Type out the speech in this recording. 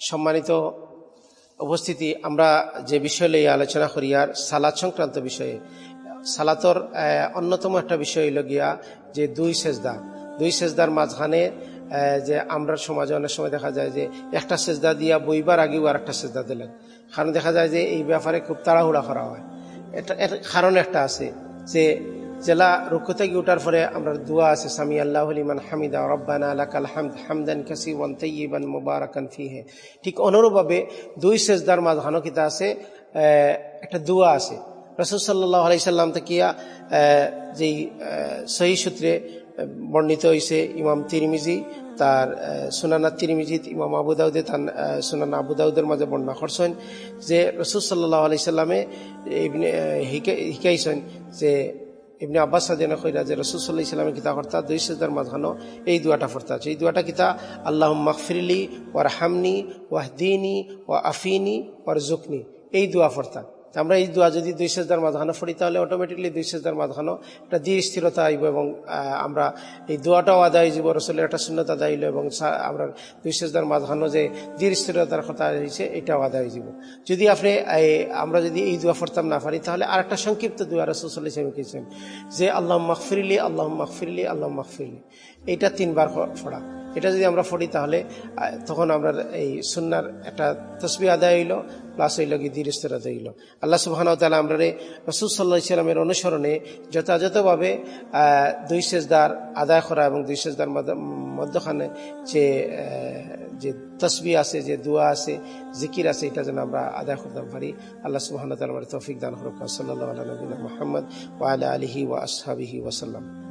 সম্মানিত উপস্থিতি, আমরা যে বিষয় লইয়া আলোচনা করি, আর সালাদ সংক্রান্ত বিষয়ে, সালাতর অন্যতম একটা বিষয় হইল গিয়া যে দুই সেজদা। দুই সেজদার মাঝখানে যে আমরা সমাজে অনেক সময় দেখা যায় যে একটা সেজদা দিয়া বইবার আগেও আর একটা সেজদা দিলেন। কারণ দেখা যায় যে এই ব্যাপারে খুব তাড়াহুড়া করা হয়। এটা কারণ একটা আছে যে জেলা রুকু থেকে উঠার পরে আমরা দোয়া আছে, সামি আল্লাহ লিমান হামিদা, রব্বানা লাকাল হামদ হামদান কাসি কাসিবান তাইয়িবান মুবারাকান ফিহে। ঠিক অনুরূপভাবে দুই সেজদার মাঝখানো কিতা আছে একটা দোয়া আছে। রসুল সাল্লাহ আলাইসাল্লাম তাকিয়া যেই সহি সূত্রে বর্ণিত হয়েছে ইমাম তিরমিজি, তার সুনানা তিরমিজিত ইমাম আবু দাউদে, তার সুনানা আবু দাউদের মাঝে বর্ণনা করছেন যে রসুল সাল্লাহ আলাইসাল্লামে শিকাইছেন যে ইবনে আব্বাস সাদিয়ান কইরা যে রসুল্লাহ সাল্লাহ ইসলামের কিতা কর্তা দুই সেজদার মাঝখানো এই দুয়াটা ফর্তা আছে। এই দুয়াটা কিতা আল্লাহ মাহফিরলি ওয়ার হামনি ওয়াহদিনী ও আফিনী ওয়ার জুকনি এই দুয়া ফর্তা আমরা এই দোয়া যদি দুই সেজদার মাঝখানো ফড়ি, তাহলে অটোমেটিকলি দুই সেজদার মাঝখানো একটা ধীর স্থিরতা আইব এবং আমরা এই দোয়াটাও আদায় যাব, রসলের একটা শূন্যতা আদায় হইল এবং আমরা দুই সেজদার মাঝখানো যে ধীর স্থিরতার কথা হয়েছে এটাও আদায় যাব। যদি আপনি আমরা যদি এই দোয়া ফরতাম না পারি, তাহলে আর একটা সংক্ষিপ্ত দোয়া রসুল্লাহ ইসলাম কেছেন যে আল্লাহ মাহফিরলি আল্লাহ মাহফিরলি আল্লাহ মাহফিরলি এইটা তিনবার ফোড়া। এটা যদি আমরা পড়ি তাহলে তখন আমরা এই সুন্নার একটা তসবি আদায় হইল প্লাস হইল কি আদায় হইল। আল্লাহ সুবাহ তালা আমরা রসুল সাল্লাহ ইসলামের অনুসরণে যথাযথভাবে দুই সেজদার আদায় করা এবং দুই সেজদার মধ্যখানে যে যে তসবি আছে, যে দোয়া আছে, জিকির আছে, এটা যেন আমরা আদায় করতে পারি। আল্লাহ সুবাহ তালা তৌফিক দান হরক সাল্লাহ আল্লাহ নবীন মোহাম্মদ ওয়ালা আলহি ওয়া আসহাবিহি ওয়াসাল্লাম